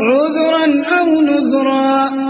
عذرا أو نذرا.